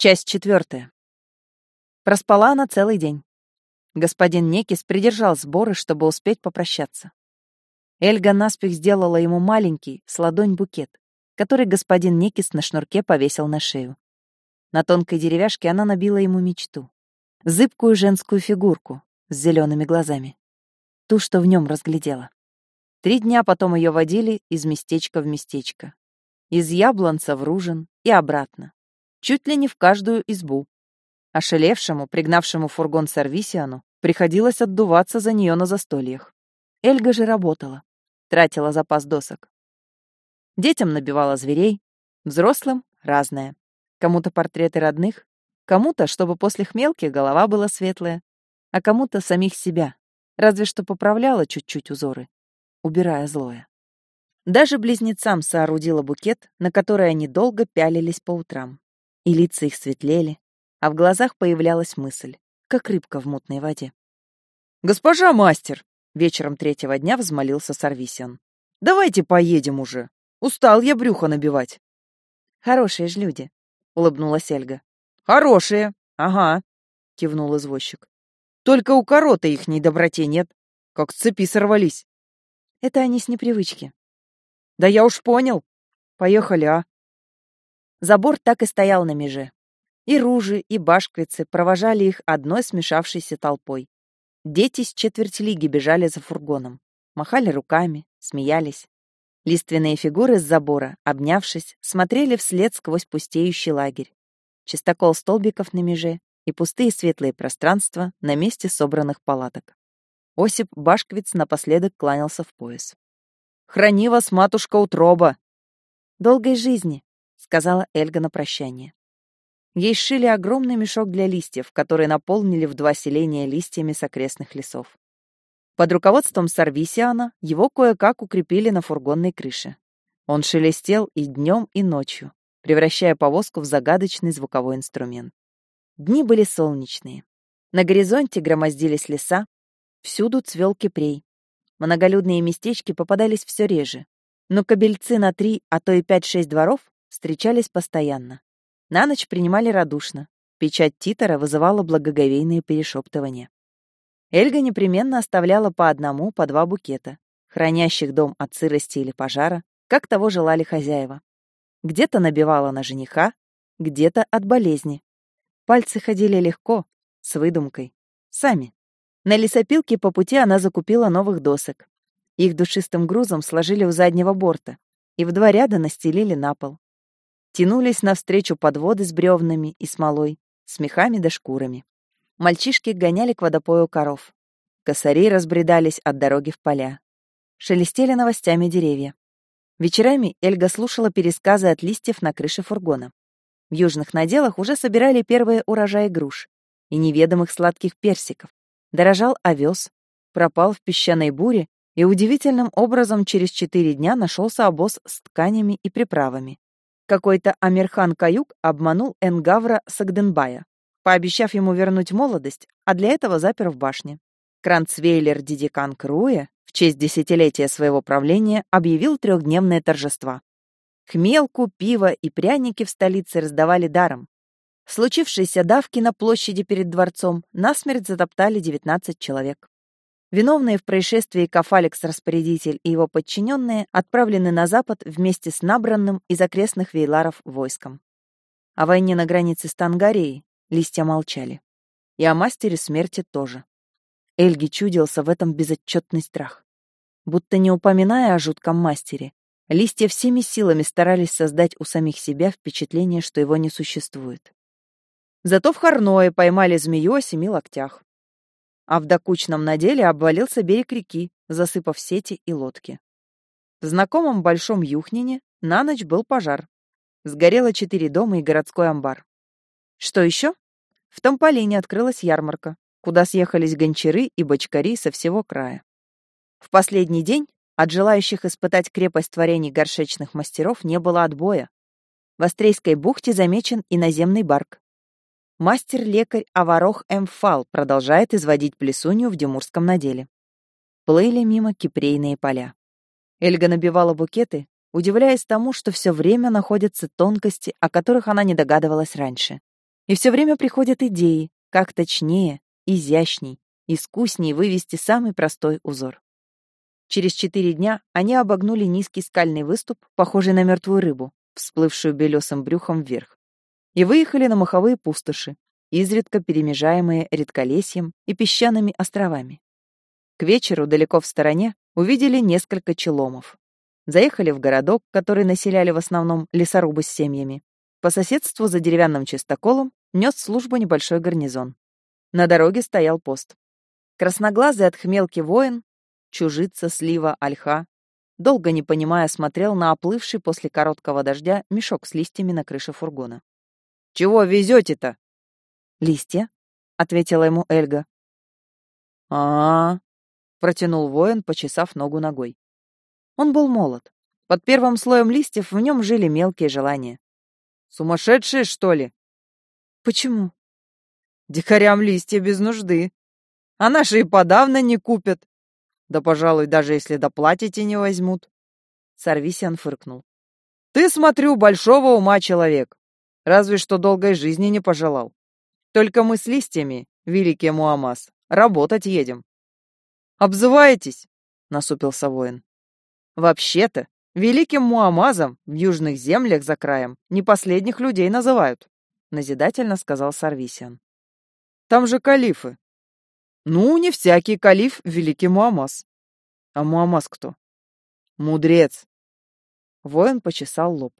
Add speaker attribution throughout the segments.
Speaker 1: Часть четвертая. Проспала она целый день. Господин Некис придержал сборы, чтобы успеть попрощаться. Эльга наспех сделала ему маленький, с ладонь букет, который господин Некис на шнурке повесил на шею. На тонкой деревяшке она набила ему мечту. Зыбкую женскую фигурку с зелеными глазами. Ту, что в нем разглядела. Три дня потом ее водили из местечка в местечко. Из Яблонца в Ружин и обратно чуть ли не в каждую избу. Ошелевшему, пригнавшему фургон Сарвисиану, приходилось отдуваться за нее на застольях. Эльга же работала, тратила запас досок. Детям набивала зверей, взрослым — разное. Кому-то портреты родных, кому-то, чтобы после хмелки голова была светлая, а кому-то самих себя, разве что поправляла чуть-чуть узоры, убирая злое. Даже близнецам соорудила букет, на который они долго пялились по утрам и лица их светлели, а в глазах появлялась мысль, как рыбка в мутной воде.
Speaker 2: «Госпожа мастер!» — вечером третьего дня взмолился Сарвисиан. «Давайте поедем уже. Устал я брюхо набивать».
Speaker 1: «Хорошие ж люди», — улыбнулась Эльга.
Speaker 2: «Хорошие, ага», — кивнул извозчик. «Только у корота их недоброте нет, как с цепи сорвались».
Speaker 1: «Это они с непривычки».
Speaker 2: «Да я уж понял. Поехали, а?»
Speaker 1: Забор так и стоял на меже. И ружи, и башквицы провожали их одной смешавшейся толпой. Дети с четверть лиги бежали за фургоном. Махали руками, смеялись. Лиственные фигуры с забора, обнявшись, смотрели вслед сквозь пустеющий лагерь. Чистокол столбиков на меже и пустые светлые пространства на месте собранных палаток. Осип Башквиц напоследок кланялся в пояс.
Speaker 2: «Храни вас, матушка утроба!»
Speaker 1: «Долгой жизни!» Сказала Эльга на прощание. Ей сшили огромный мешок для листьев, который наполнили в два селения листьями с окрестных лесов. Под руководством Сарвисиана его кое-как укрепили на фургонной крыше. Он шелестел и днем, и ночью, превращая повозку в загадочный звуковой инструмент. Дни были солнечные. На горизонте громоздились леса, всюду цвел кипрей. Многолюдные местечки попадались все реже, но кобельцы на три, а то и пять-шесть дворов встречались постоянно. На ночь принимали радушно. Печать титора вызывала благоговейные перешептывания. Эльга непременно оставляла по одному, по два букета, хранящих дом от сырости или пожара, как того желали хозяева. Где-то набивала на жениха, где-то от болезни. Пальцы ходили легко, с выдумкой, сами. На лесопилке по пути она закупила новых досок. Их душистым грузом сложили у заднего борта и в два ряда настелили на пол тянулись навстречу подводы с бревнами и смолой, с мехами да шкурами. Мальчишки гоняли к водопою коров. Косари разбредались от дороги в поля. Шелестели новостями деревья. Вечерами Эльга слушала пересказы от листьев на крыше фургона. В южных наделах уже собирали первые урожаи груш и неведомых сладких персиков. Дорожал овес, пропал в песчаной буре и удивительным образом через четыре дня нашелся обоз с тканями и приправами. Какой-то Амирхан Каюк обманул Энгавра Сагденбая, пообещав ему вернуть молодость, а для этого запер в башне. Кранцвейлер Дидикан Круе в честь десятилетия своего правления объявил трехдневное торжество. Хмелку, пиво и пряники в столице раздавали даром. Случившиеся давки на площади перед дворцом насмерть затоптали 19 человек. Виновные в происшествии Кафалекс-распорядитель и его подчиненные отправлены на запад вместе с набранным из окрестных вейларов войском. О войне на границе с Тангарией листья молчали. И о мастере смерти тоже. Эльги чудился в этом безотчетный страх. Будто не упоминая о жутком мастере, листья всеми силами старались создать у самих себя впечатление, что его не существует. Зато в Харное поймали змею о семи локтях а в докучном наделе обвалился берег реки, засыпав сети и лодки. В знакомом Большом Юхнине на ночь был пожар. Сгорело четыре дома и городской амбар. Что еще? В Томполине открылась ярмарка, куда съехались гончары и бочкари со всего края. В последний день от желающих испытать крепость творений горшечных мастеров не было отбоя. В Острейской бухте замечен иноземный барк, Мастер-лекарь Аварох Эмфал продолжает изводить плесунью в Демурском наделе. Плыли мимо кипрейные поля. Эльга набивала букеты, удивляясь тому, что все время находятся тонкости, о которых она не догадывалась раньше. И все время приходят идеи, как точнее, изящней, искусней вывести самый простой узор. Через четыре дня они обогнули низкий скальный выступ, похожий на мертвую рыбу, всплывшую белесым брюхом вверх, и выехали на маховые пустоши, изредка перемежаемые редколесьем и песчаными островами. К вечеру далеко в стороне увидели несколько челомов. Заехали в городок, который населяли в основном лесорубы с семьями. По соседству за деревянным чистоколом нес службу небольшой гарнизон. На дороге стоял пост. Красноглазый от хмелки воин, чужица, слива, ольха, долго не понимая, смотрел на оплывший после короткого дождя мешок с листьями на крыше фургона.
Speaker 2: «Чего везете-то?»
Speaker 1: «Листья», — ответила ему Эльга.
Speaker 2: а, -а, -а протянул воин, почесав ногу ногой.
Speaker 1: Он был молод. Под первым слоем листьев в нем жили мелкие желания.
Speaker 2: Сумасшедшие, что ли?
Speaker 1: Почему?
Speaker 2: Дикарям листья без нужды. А наши и подавно не купят. Да, пожалуй, даже если доплатите, не возьмут.
Speaker 1: Сарвисиан фыркнул.
Speaker 2: Ты, смотрю, большого ума человек. Разве что долгой жизни не пожелал. Только мы с листьями, великий Муамас, работать едем. «Обзываетесь?» — насупился воин. «Вообще-то, великим Муамазом в южных землях за краем не последних людей называют», — назидательно сказал Сарвисиан. «Там же калифы». «Ну, не всякий калиф — великий Муамаз». «А Муамаз кто?» «Мудрец». Воин почесал лоб.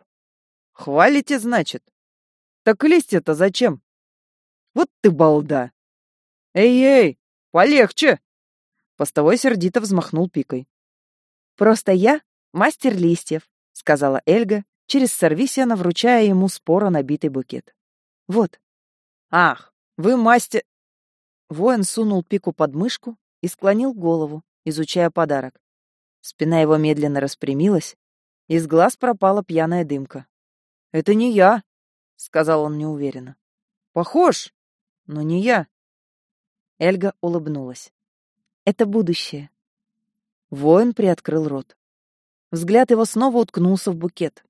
Speaker 2: «Хвалите, значит?» «Так листья-то зачем?» «Вот ты балда!» «Эй-эй, полегче!» Постовой сердито взмахнул пикой.
Speaker 1: «Просто я мастер листьев», — сказала Эльга, через Сарвисиана вручая ему споро набитый букет. «Вот».
Speaker 2: «Ах, вы мастер...»
Speaker 1: Воин сунул пику под мышку и склонил голову, изучая подарок. Спина его медленно распрямилась, из глаз пропала пьяная дымка.
Speaker 2: «Это не я», — сказал он неуверенно. «Похож, но не я».
Speaker 1: Эльга улыбнулась. Это будущее.
Speaker 2: Воин приоткрыл рот.
Speaker 1: Взгляд его снова уткнулся в букет.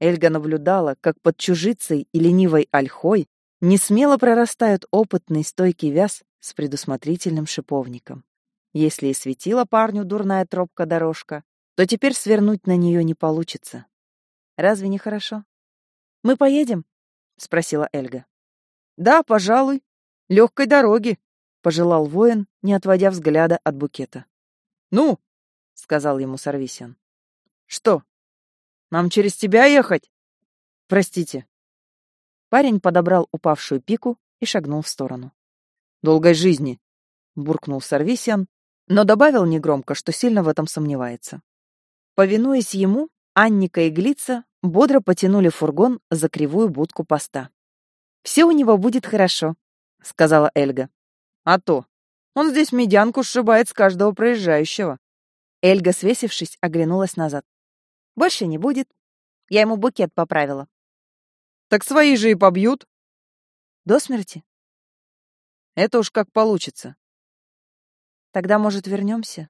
Speaker 1: Эльга наблюдала, как под чужицей и ленивой ольхой несмело прорастают опытный стойкий вяз с предусмотрительным шиповником. Если и светила парню дурная тропка-дорожка, то теперь свернуть на нее не получится. Разве не хорошо? «Мы поедем?» — спросила Эльга.
Speaker 2: «Да, пожалуй. Легкой дороги», — пожелал воин, не отводя взгляда от букета. «Ну!» — сказал ему Сарвисиан. «Что? Нам через тебя ехать?» «Простите».
Speaker 1: Парень подобрал упавшую пику и шагнул в сторону.
Speaker 2: «Долгой жизни!» — буркнул
Speaker 1: Сарвисиан, но добавил негромко, что сильно в этом сомневается. Повинуясь ему, Анника и Глица бодро потянули фургон за кривую будку поста. «Все у него будет хорошо», — сказала Эльга.
Speaker 2: А то. Он здесь медянку сшибает с каждого проезжающего.
Speaker 1: Эльга, свесившись, оглянулась назад. Больше не будет. Я ему букет поправила.
Speaker 2: Так свои же и побьют.
Speaker 1: До смерти?
Speaker 2: Это уж как получится.
Speaker 1: Тогда, может, вернемся?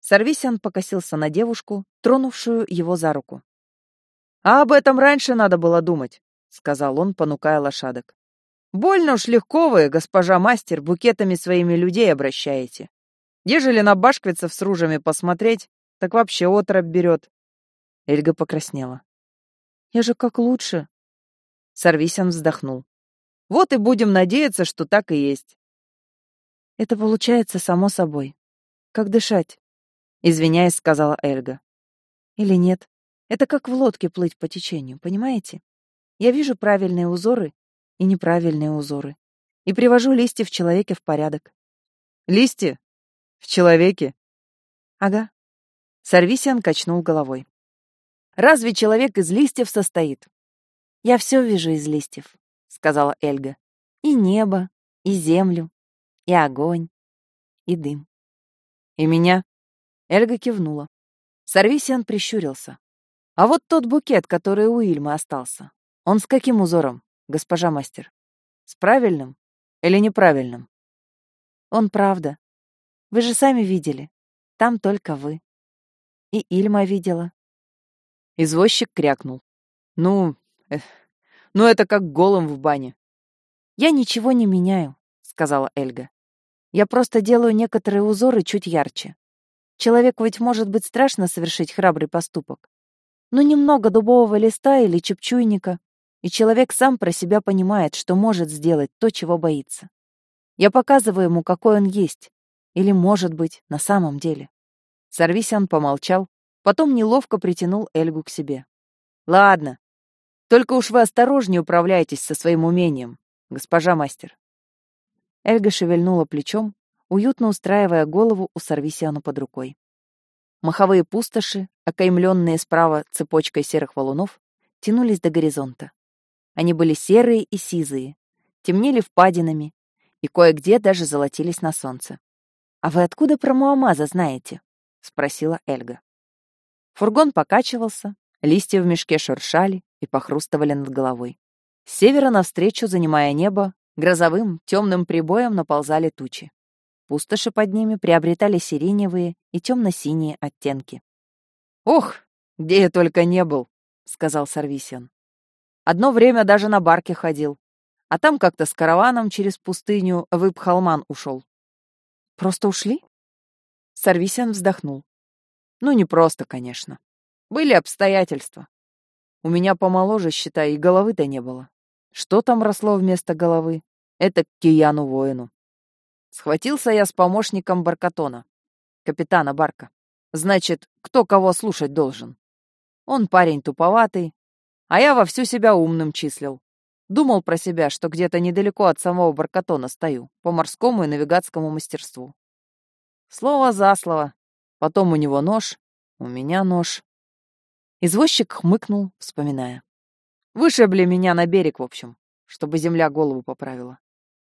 Speaker 1: Сарвисян покосился на девушку, тронувшую его за руку.
Speaker 2: «А об этом раньше надо было думать», — сказал он, понукая лошадок. Больно уж легко вы, госпожа мастер, букетами своими людей обращаете. Ежели на башквицев с ружами посмотреть, так вообще отраб берет.
Speaker 1: Эльга покраснела. Я же как лучше. Сарвисян вздохнул.
Speaker 2: Вот и будем надеяться, что так и есть.
Speaker 1: Это получается само собой. Как дышать? Извиняясь, сказала Эльга. Или нет? Это как в лодке плыть по течению, понимаете? Я вижу правильные узоры и неправильные узоры. И привожу листья в человеке в порядок.
Speaker 2: Листья? В человеке?
Speaker 1: Ага. Сарвисиан качнул головой. Разве человек из листьев состоит? Я все вижу из листьев, сказала Эльга. И небо, и землю, и огонь, и дым.
Speaker 2: И меня?
Speaker 1: Эльга кивнула. Сарвисиан прищурился. А вот тот букет, который у Ильмы остался, он с каким узором? госпожа мастер? С правильным или неправильным? Он правда. Вы же сами видели. Там только вы. И Ильма видела.
Speaker 2: Извозчик крякнул. Ну, э, ну это как голым в бане.
Speaker 1: «Я ничего не меняю», — сказала Эльга. «Я просто делаю некоторые узоры чуть ярче. Человеку ведь может быть страшно совершить храбрый поступок. Но немного дубового листа или чепчуйника, и человек сам про себя понимает, что может сделать то, чего боится. Я показываю ему, какой он есть, или, может быть, на самом деле. Сорвисян помолчал, потом неловко притянул Эльгу к себе. «Ладно, только уж вы осторожнее управляйтесь со своим умением, госпожа мастер». Эльга шевельнула плечом, уютно устраивая голову у Сорвисиану под рукой. Маховые пустоши, окаймленные справа цепочкой серых валунов, тянулись до горизонта. Они были серые и сизые, темнели впадинами и кое-где даже золотились на солнце. «А вы откуда про Муамаза знаете?» — спросила Эльга. Фургон покачивался, листья в мешке шуршали и похрустывали над головой. С севера навстречу, занимая небо, грозовым, темным прибоем наползали тучи. Пустоши под ними приобретали сиреневые и темно-синие оттенки. «Ох, где я только не был!» — сказал Сарвисиан. «Одно время даже на барке ходил, а там как-то с караваном через пустыню в Ипхалман ушел». «Просто ушли?» Сарвисиан вздохнул. «Ну, не просто, конечно. Были обстоятельства. У меня помоложе, считай, и головы-то не было. Что там росло вместо головы? Это к Кияну-воину. Схватился я с помощником Баркатона, капитана Барка. Значит, кто кого слушать должен? Он парень туповатый, а я во всю себя умным числил. Думал про себя, что где-то недалеко от самого Баркатона стою, по морскому и навигатскому мастерству. Слово за слово. Потом у него нож, у меня нож. Извозчик хмыкнул, вспоминая. Вышибли меня на берег, в общем, чтобы земля голову поправила.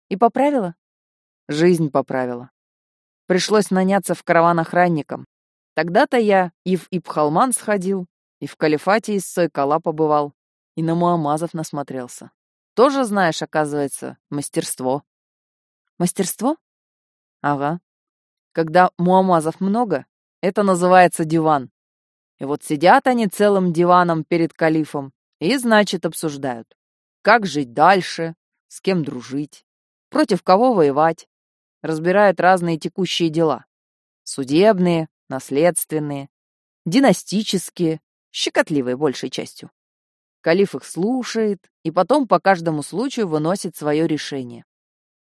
Speaker 1: И поправила? Жизнь поправила. Пришлось наняться в караван охранником. Тогда-то я и в Ипхалман сходил, и в Калифате из Сойкала побывал, и на Муамазов насмотрелся. Тоже знаешь, оказывается, мастерство. Мастерство? Ага. Когда Муамазов много, это называется диван. И вот сидят они целым диваном перед калифом и, значит, обсуждают, как жить дальше, с кем дружить, против кого воевать, разбирают разные текущие дела. Судебные, наследственные, династические, щекотливые большей частью. Калиф их слушает и потом по каждому случаю выносит свое решение.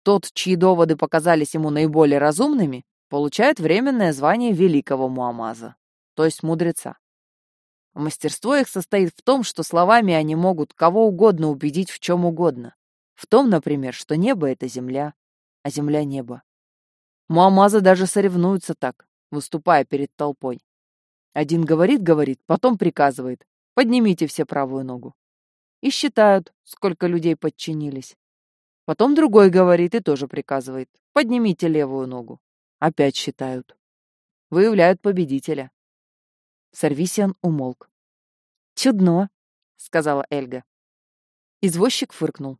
Speaker 1: Тот, чьи доводы показались ему наиболее разумными, получает временное звание великого Муамаза, то есть мудреца. Мастерство их состоит в том, что словами они могут кого угодно убедить в чем угодно. В том, например, что небо — это земля, а земля — небо. Муамазы даже соревнуются так, выступая перед толпой. Один говорит-говорит, потом приказывает «поднимите все правую ногу». И считают, сколько людей подчинились. Потом другой говорит и тоже приказывает «поднимите левую ногу». Опять считают. Выявляют победителя. Сарвисиан умолк. «Чудно», — сказала Эльга. Извозчик фыркнул.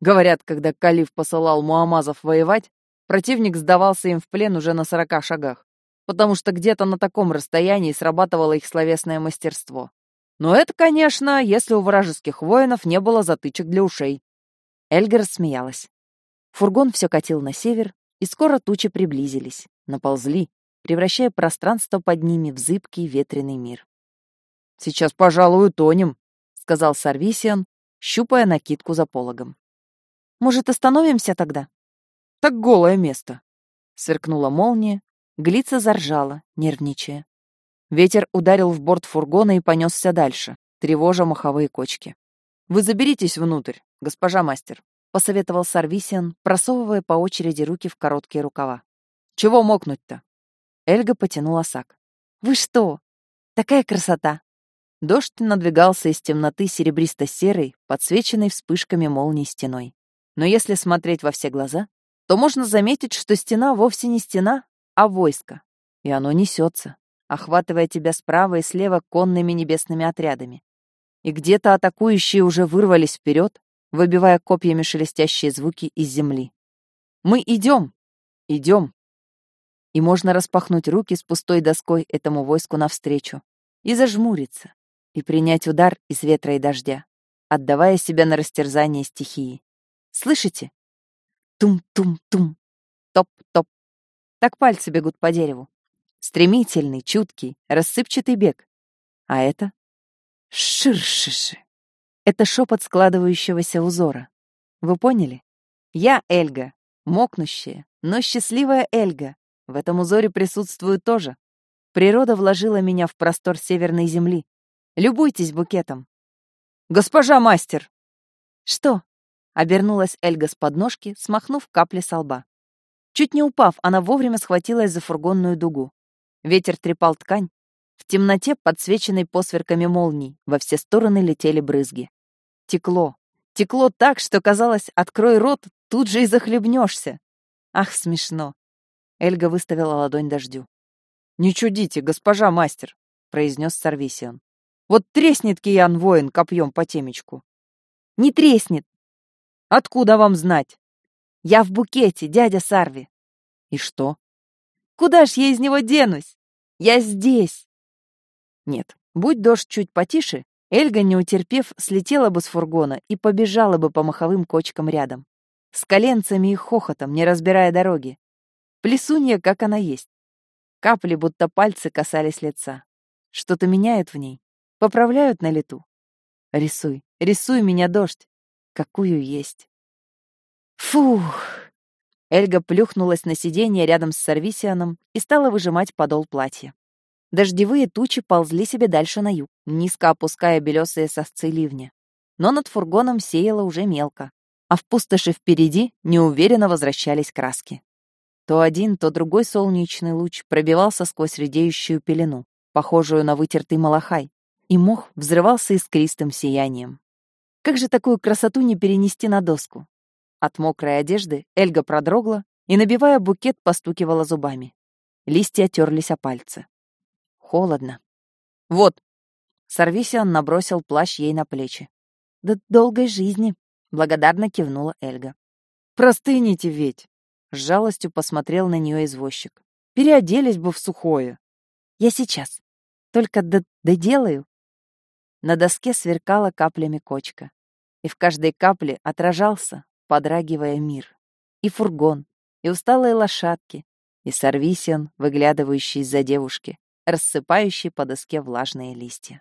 Speaker 1: Говорят, когда Калиф посылал Муамазов воевать, противник сдавался им в плен уже на сорока шагах, потому что где-то на таком расстоянии срабатывало их словесное мастерство. Но это, конечно, если у вражеских воинов не было затычек для ушей. Эльга смеялась. Фургон все катил на север, и скоро тучи приблизились, наползли, превращая пространство под ними в зыбкий ветреный мир. «Сейчас, пожалуй, утонем», — сказал Сарвисиан, щупая накидку за пологом. Может, остановимся тогда? Так голое место. Сверкнула молния, Глица заржала, нервничая. Ветер ударил в борт фургона и понесся дальше, тревожа маховые кочки. «Вы заберитесь внутрь, госпожа мастер», — посоветовал Сарвисиан, просовывая по очереди руки в короткие рукава. «Чего мокнуть-то?» Эльга потянула сак. «Вы что? Такая красота!» Дождь надвигался из темноты серебристо-серой, подсвеченной вспышками молний стеной. Но если смотреть во все глаза, то можно заметить, что стена вовсе не стена, а войско. И оно несется, охватывая тебя справа и слева конными небесными отрядами. И где-то атакующие уже вырвались вперед, выбивая копьями шелестящие звуки из земли. Мы идем, идем. И можно распахнуть руки с пустой доской этому войску навстречу и зажмуриться, и принять удар из ветра и дождя, отдавая себя на растерзание стихии. Слышите? Тум-тум-тум. Топ-топ. Так пальцы бегут по дереву. Стремительный, чуткий, рассыпчатый бег. А это? Ширшиши. Это шепот складывающегося узора. Вы поняли? Я Эльга, мокнущая, но счастливая Эльга. В этом узоре присутствую тоже. Природа вложила меня в простор северной земли. Любуйтесь букетом. Госпожа мастер! Что? Обернулась Эльга с подножки, смахнув капли со лба. Чуть не упав, она вовремя схватилась за фургонную дугу. Ветер трепал ткань. В темноте, подсвеченной посверками молний, во все стороны летели брызги. Текло. Текло так, что казалось, открой рот, тут же и захлебнешься. Ах, смешно. Эльга выставила ладонь дождю. «Не чудите, госпожа мастер», — произнес Сарвисион. «Вот треснет Киян воин копьем по темечку». «Не треснет!» «Откуда вам знать?» «Я в букете, дядя Сарви». «И что?» «Куда ж я из него денусь? Я здесь!» Нет, будь дождь чуть потише, Эльга, не утерпев, слетела бы с фургона и побежала бы по маховым кочкам рядом. С коленцами и хохотом, не разбирая дороги. Плесунья, как она есть. Капли, будто пальцы касались лица. Что-то меняют в ней. Поправляют на лету. Рисуй, рисуй меня, дождь. Какую есть. Фух. Эльга плюхнулась на сиденье рядом с Сарвисианом и стала выжимать подол платья. Дождевые тучи ползли себе дальше на юг, низко опуская белесые сосцы ливня. Но над фургоном сеяло уже мелко, а в пустоши впереди неуверенно возвращались краски. То один, то другой солнечный луч пробивался сквозь редеющую пелену, похожую на вытертый малахай, и мох взрывался искристым сиянием. Как же такую красоту не перенести на доску? От мокрой одежды Эльга продрогла и, набивая букет, постукивала зубами. Листья терлись о пальцы. Холодно. «Вот!» Сорвисиан набросил плащ ей на плечи. «Да долгой жизни!» — благодарно кивнула Эльга. «Простыните ведь!» С жалостью посмотрел на нее извозчик. «Переоделись бы в сухое». «Я сейчас. Только доделаю». На доске сверкала каплями кочка. И в каждой капле отражался, подрагивая мир. И фургон, и усталые лошадки, и Сарвисиан, выглядывающий из-за девушки, рассыпающий по доске влажные листья.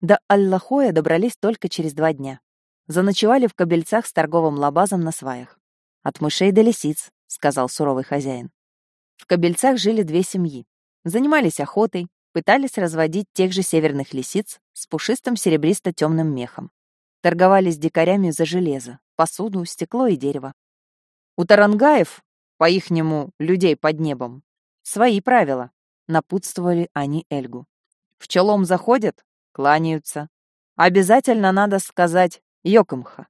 Speaker 1: До Аллахоя добрались только через два дня. Заночевали в кабельцах с торговым лабазом на сваях. От мышей до лисиц, — сказал суровый хозяин. В Кобельцах жили две семьи. Занимались охотой, пытались разводить тех же северных лисиц с пушистым серебристо-темным мехом. Торговали с дикарями за железо, посуду, стекло и дерево. У тарангаев, по-ихнему, людей под небом, свои правила, напутствовали они Эльгу. В челом заходят, кланяются. Обязательно надо сказать «Йокомха»,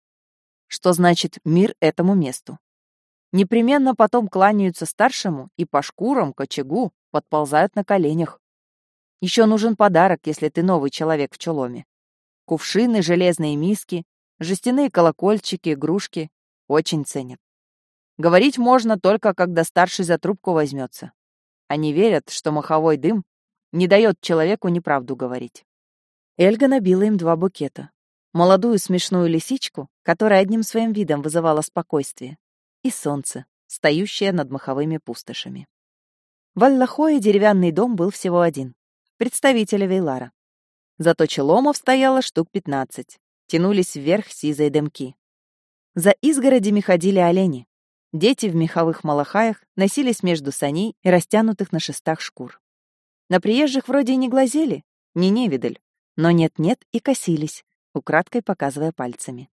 Speaker 1: что значит «мир этому месту». Непременно потом кланяются старшему и по шкурам, к очагу подползают на коленях. Еще нужен подарок, если ты новый человек в чуломе. Кувшины, железные миски, жестяные колокольчики, игрушки очень ценят. Говорить можно только, когда старший за трубку возьмется. Они верят, что маховой дым не дает человеку неправду говорить. Эльга набила им два букета. Молодую смешную лисичку, которая одним своим видом вызывала спокойствие, и солнце, стоящее над маховыми пустошами. В Аллахое деревянный дом был всего один — представителя Вейлара. Зато челомов стояло штук пятнадцать, тянулись вверх сизые дымки. За изгородями ходили олени. Дети в меховых малахаях носились между саней и растянутых на шестах шкур. На приезжих вроде и не глазели, не невидаль, но нет-нет и косились, украдкой показывая пальцами.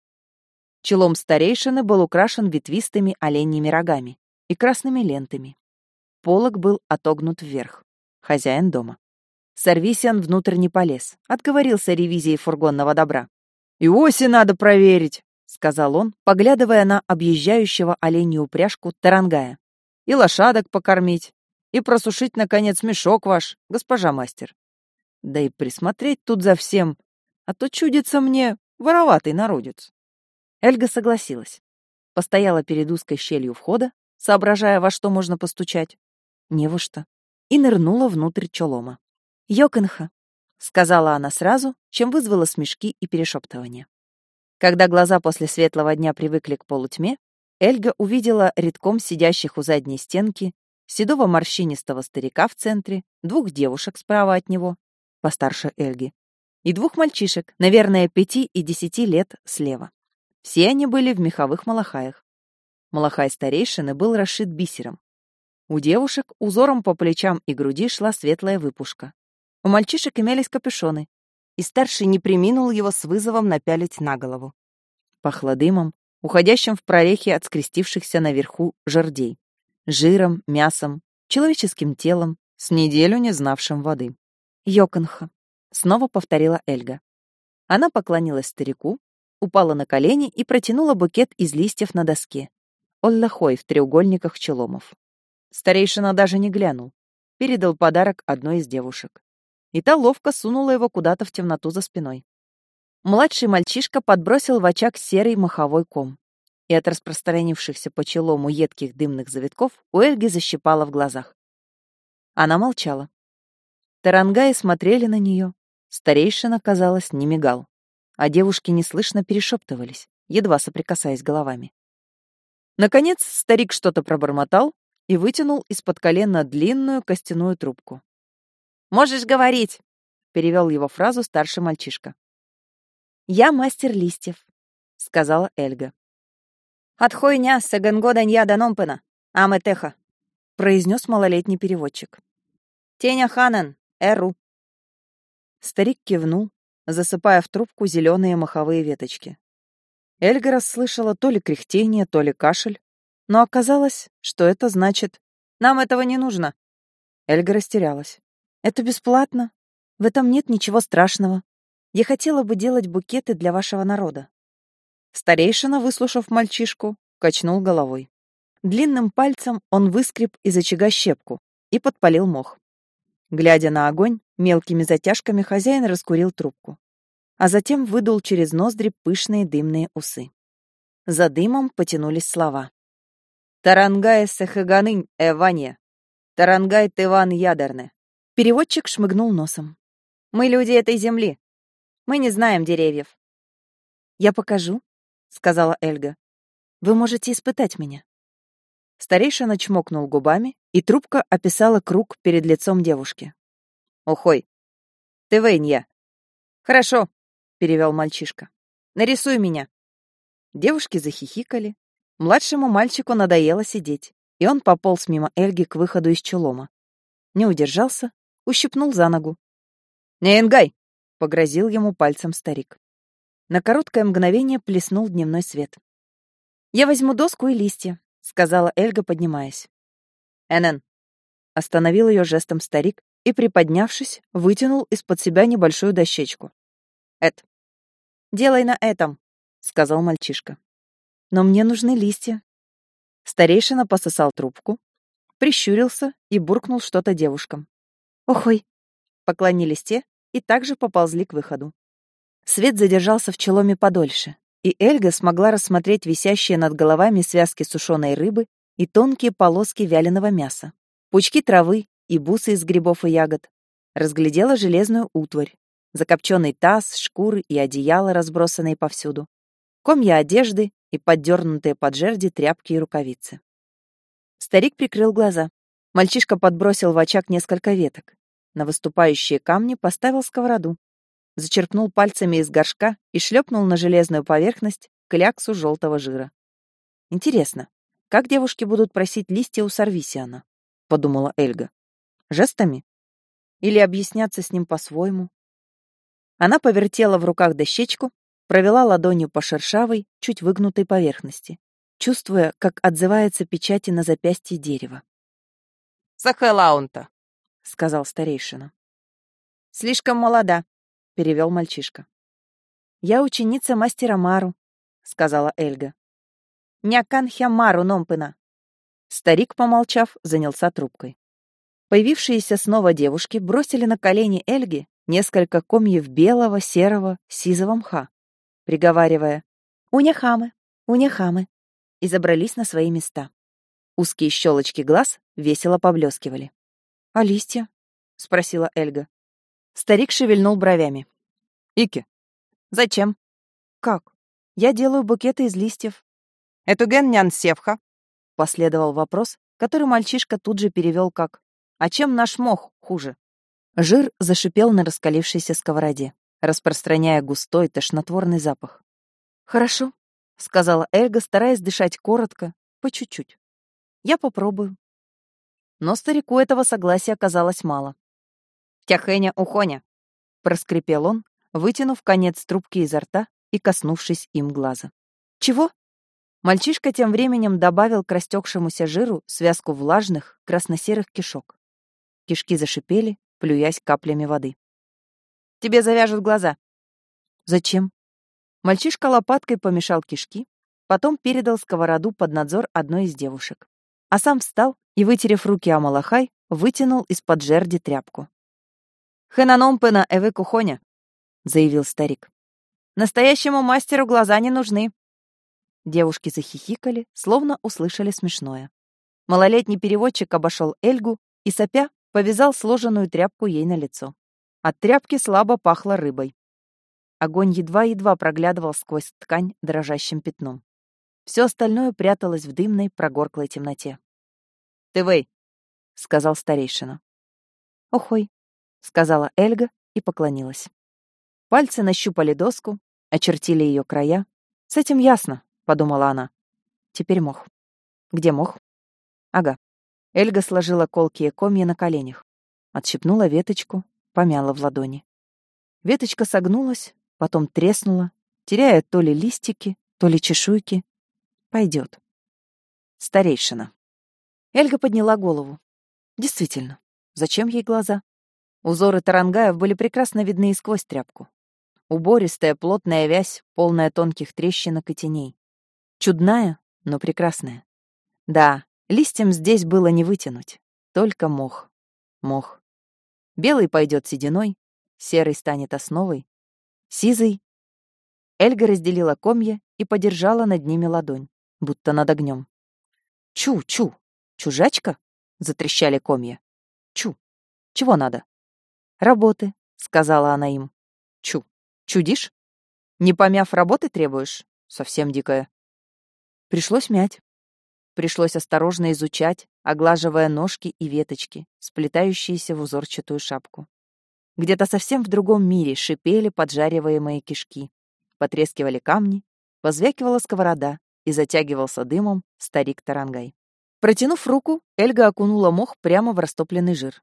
Speaker 1: Челом старейшины был украшен ветвистыми оленьими рогами и красными лентами. Полог был отогнут вверх. Хозяин дома. Сарвисиан внутрь не полез, отговорился ревизией фургонного добра. «И оси надо проверить», — сказал он, поглядывая на объезжающего оленью упряжку Тарангая. «И лошадок покормить, и просушить, наконец, мешок ваш, госпожа мастер. Да и присмотреть тут за всем, а то чудится мне вороватый народец». Эльга согласилась. Постояла перед узкой щелью входа, соображая, во что можно постучать. Не во что. И нырнула внутрь чолома. «Йокенха», — сказала она сразу, чем вызвала смешки и перешептывания. Когда глаза после светлого дня привыкли к полутьме, Эльга увидела редком сидящих у задней стенки седого морщинистого старика в центре, двух девушек справа от него, постарше Эльги, и двух мальчишек, наверное, пяти и десяти лет слева. Все они были в меховых малахаях. Малахай старейшины был расшит бисером. У девушек узором по плечам и груди шла светлая выпушка. У мальчишек имелись капюшоны, и старший не приминул его с вызовом напялить на голову. Пахло дымом, уходящим в прорехи от скрестившихся наверху жердей, жиром, мясом, человеческим телом, с неделю не знавшим воды. «Йоконха», — снова повторила Эльга. Она поклонилась старику, упала на колени и протянула букет из листьев на доске. Оллахой в треугольниках челомов. Старейшина даже не глянул. Передал подарок одной из девушек и та ловко сунула его куда-то в темноту за спиной. Младший мальчишка подбросил в очаг серый маховой ком, и от распространившихся по челому едких дымных завитков у Эльги защипала в глазах. Она молчала. Тарангаи смотрели на нее. Старейшина, казалось, не мигал, а девушки неслышно перешептывались, едва соприкасаясь головами. Наконец старик что-то пробормотал и вытянул из-под колена длинную костяную трубку. Можешь говорить, перевел его фразу старший мальчишка. Я мастер листьев, сказала Эльга. Отхойня сагангоданья даномпена, аметеха, произнес малолетний переводчик. Теня ханен, эру. Старик кивнул, засыпая в трубку зеленые маховые веточки. Эльга расслышала то ли кряхтение, то ли кашель, но оказалось, что это значит «нам этого не нужно». Эльга растерялась. Это бесплатно. В этом нет ничего страшного. Я хотела бы делать букеты для вашего народа. Старейшина, выслушав мальчишку, качнул головой. Длинным пальцем он выскреб из очага щепку и подпалил мох. Глядя на огонь, мелкими затяжками хозяин раскурил трубку, а затем выдул через ноздри пышные дымные усы. За дымом потянулись слова. «Тарангай сахаганынь эванья! Тарангай тыван ядерне!» Переводчик шмыгнул носом. «Мы люди этой земли. Мы не знаем деревьев». «Я покажу», — сказала Эльга. «Вы можете испытать меня». Старейшина чмокнул губами, и трубка описала круг перед лицом девушки. «Охой! Ты Вейнья!» «Хорошо», — перевел мальчишка. «Нарисуй меня». Девушки захихикали. Младшему мальчику надоело сидеть, и он пополз мимо Эльги к выходу из чулома. Не удержался ущипнул за ногу. «Не энгай!» — погрозил ему пальцем старик. На короткое мгновение плеснул дневной свет. «Я возьму доску и листья», — сказала Эльга, поднимаясь. «Энен!» — остановил ее жестом старик и, приподнявшись, вытянул из-под себя небольшую дощечку. «Эд, делай на этом», — сказал мальчишка. «Но мне нужны листья». Старейшина пососал трубку, прищурился и буркнул что-то девушкам. «Охой!» — поклонились те и также поползли к выходу. Свет задержался в челоме подольше, и Эльга смогла рассмотреть висящие над головами связки сушеной рыбы и тонкие полоски вяленого мяса, пучки травы и бусы из грибов и ягод. Разглядела железную утварь, закопченный таз, шкуры и одеяла, разбросанные повсюду, комья одежды и поддернутые под жерди тряпки и рукавицы. Старик прикрыл глаза. Мальчишка подбросил в очаг несколько веток. На выступающие камни поставил сковороду. Зачерпнул пальцами из горшка и шлепнул на железную поверхность кляксу желтого жира. Интересно, как девушки будут просить листья у Сарвисиана? Подумала Эльга. Жестами? Или объясняться с ним по-своему? Она повертела в руках дощечку, провела ладонью по шершавой, чуть выгнутой поверхности, чувствуя, как отзывается печати на запястье дерева.
Speaker 2: «Сахалаунта!»
Speaker 1: — сказал старейшина. «Слишком молода», — перевел мальчишка. «Я ученица мастера Мару», — сказала Эльга. «Няканхя Мару Номпына». Старик, помолчав, занялся трубкой. Появившиеся снова девушки бросили на колени Эльги несколько комьев белого, серого, сизого мха, приговаривая «Уняхамы, уняхамы», и забрались на свои места. Узкие щелочки глаз весело поблескивали. «А листья?» — спросила Эльга. Старик шевельнул бровями. «Ики». «Зачем?» «Как? Я делаю букеты из листьев.
Speaker 2: Этуген нян севха.
Speaker 1: Последовал вопрос, который мальчишка тут же перевел как «А чем наш мох хуже?» Жир зашипел на раскалившейся сковороде, распространяя густой тошнотворный запах. «Хорошо», — сказала Эльга, стараясь дышать коротко, по чуть-чуть. «Я попробую». Но старику этого согласия оказалось мало.
Speaker 2: «Тяхэня ухоня», — проскрипел он, вытянув конец трубки изо рта и коснувшись им глаза.
Speaker 1: «Чего?» Мальчишка тем временем добавил к растекшемуся жиру связку влажных, красно-серых кишок. Кишки зашипели, плюясь каплями воды.
Speaker 2: «Тебе завяжут глаза».
Speaker 1: «Зачем?» Мальчишка лопаткой помешал кишки, потом передал сковороду под надзор одной из девушек, а сам встал и, вытерев руки о малахай, вытянул из-под жерди тряпку.
Speaker 2: «Хэнаномпена эвы кухоня», — заявил старик.
Speaker 1: «Настоящему мастеру глаза не нужны». Девушки захихикали, словно услышали смешное. Малолетний переводчик обошел Эльгу и, сопя, повязал сложенную тряпку ей на лицо. От тряпки слабо пахло рыбой. Огонь едва-едва проглядывал сквозь ткань дрожащим пятном. Все остальное пряталось в дымной, прогорклой темноте.
Speaker 2: «Ты вэй», —
Speaker 1: сказал старейшина. «Охой», — сказала Эльга и поклонилась. Пальцы нащупали доску, очертили ее края. «С этим ясно», — подумала она. «Теперь мох. Где мох?» «Ага». Эльга сложила колкие комья на коленях, отщипнула веточку, помяла в ладони. Веточка согнулась, потом треснула, теряя то ли листики, то ли чешуйки. Пойдет. Старейшина. Эльга подняла голову. Действительно, зачем ей глаза? Узоры тарангаев были прекрасно видны и сквозь тряпку. Убористая, плотная вязь, полная тонких трещинок и теней. Чудная, но прекрасная. Да, листьям здесь было не вытянуть. Только мох. Мох. Белый пойдет сединой, серый станет основой, сизый. Эльга разделила комья и подержала над ними ладонь, будто над огнем. «Чу-чу! Чужачка?» — затрещали комья. «Чу! Чего надо?» «Работы», — сказала она им. «Чу! Чудишь? Не помяв работы требуешь? Совсем дикая». Пришлось мять. Пришлось осторожно изучать, оглаживая ножки и веточки, сплетающиеся в узорчатую шапку. Где-то совсем в другом мире шипели поджариваемые кишки, потрескивали камни, позвякивала сковорода и затягивался дымом старик Тарангай. Протянув руку, Эльга окунула мох прямо в растопленный жир.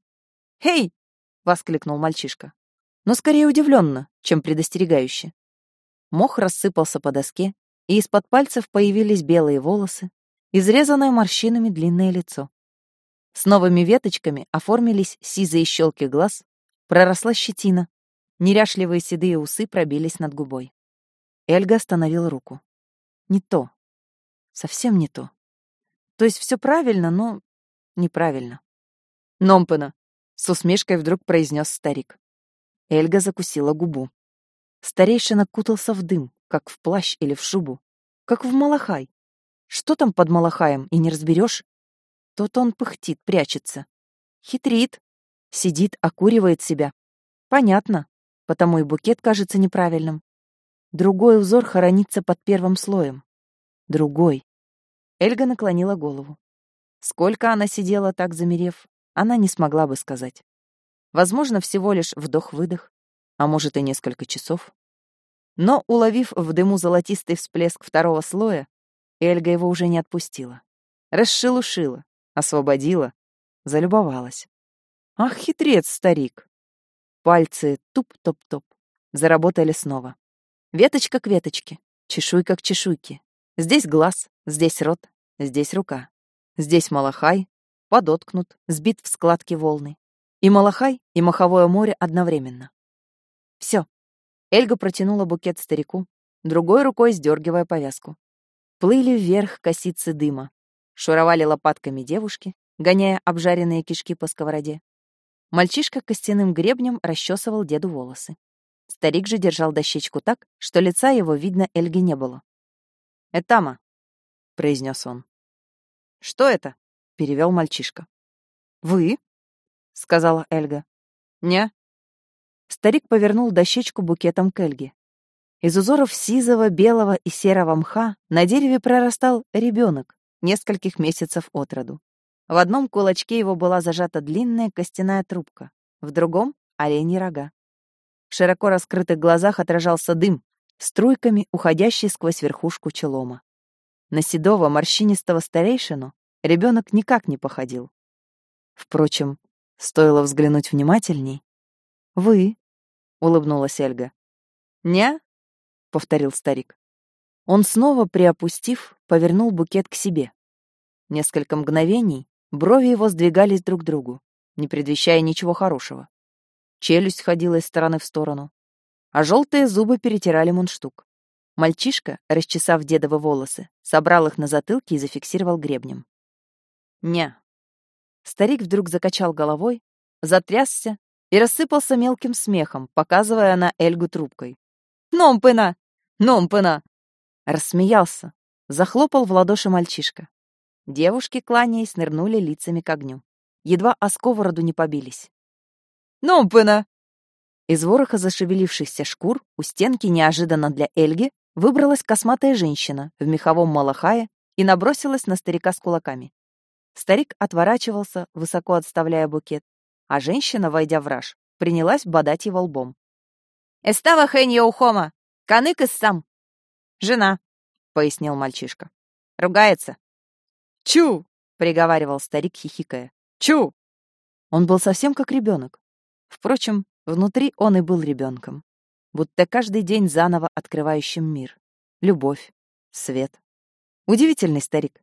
Speaker 1: «Хей!» — воскликнул мальчишка. Но скорее удивленно, чем предостерегающе. Мох рассыпался по доске, и из-под пальцев появились белые волосы, изрезанное морщинами длинное лицо. С новыми веточками оформились сизые щелки глаз, проросла щетина, неряшливые седые усы пробились над губой. Эльга остановила руку. Не то. Совсем не то. То есть все правильно, но неправильно. «Номпена!» — с усмешкой вдруг произнес старик. Эльга закусила губу. Старейшина кутался в дым, как в плащ или в шубу, как в малахай. Что там под малахаем, и не разберешь? Тот он пыхтит, прячется. Хитрит. Сидит, окуривает себя. Понятно, потому и букет кажется неправильным. Другой узор хоронится под первым слоем. Другой. Эльга наклонила голову. Сколько она сидела так замерев, она не смогла бы сказать. Возможно, всего лишь вдох-выдох, а может и несколько часов. Но, уловив в дыму золотистый всплеск второго слоя, Эльга его уже не отпустила. Расшелушила, освободила, залюбовалась. Ах, хитрец, старик! Пальцы туп-топ-топ. Заработали снова. Веточка к веточке, чешуйка к чешуйке. Здесь глаз, здесь рот, здесь рука. Здесь малахай, подоткнут, сбит в складки волны. И малахай, и маховое море одновременно. Все. Эльга протянула букет старику, другой рукой сдергивая повязку. Плыли вверх косицы дыма. Шуровали лопатками девушки, гоняя обжаренные кишки по сковороде. Мальчишка костяным гребнем расчесывал деду волосы. Старик же держал дощечку так, что лица его видно Эльге не было. «Этама», — произнес он. «Что это?» — перевел мальчишка. «Вы?» — сказала Эльга. «Не». Старик повернул дощечку букетом к Эльге. Из узоров сизого, белого и серого мха на дереве прорастал ребенок нескольких месяцев от роду. В одном кулачке его была зажата длинная костяная трубка, в другом — оленьи рога. В широко раскрытых глазах отражался дым, струйками уходящий сквозь верхушку челома. На седого, морщинистого старейшину ребенок никак не походил. Впрочем, стоило взглянуть внимательней. «Вы?» — улыбнулась Эльга. «Ня?» — повторил старик. Он снова, приопустив, повернул букет к себе. Несколько мгновений брови его сдвигались друг к другу, не предвещая ничего хорошего. Челюсть ходила из стороны в сторону, а желтые зубы перетирали мундштук. Мальчишка, расчесав дедовы волосы, собрал их на затылке и зафиксировал гребнем. «Ня». Старик вдруг закачал головой, затрясся и рассыпался мелким смехом, показывая на Эльгу трубкой. «Номпына! Номпына!» Рассмеялся, захлопал в ладоши мальчишка. Девушки, кланяясь, нырнули лицами к огню. Едва о сковороду не побились. «Номпына!» Из вороха зашевелившихся шкур у стенки неожиданно для Эльги выбралась косматая женщина в меховом малахае и набросилась на старика с кулаками. Старик отворачивался, высоко отставляя букет, а женщина, войдя в раж, принялась бодать его лбом. «Эстава хэнья ухома! Канык сам!» «Жена», — пояснил мальчишка. «Ругается». «Чу!» — приговаривал старик, хихикая. «Чу!» Он был совсем как ребенок. Впрочем, внутри он и был ребенком, будто каждый день заново открывающим мир. Любовь, свет. Удивительный старик.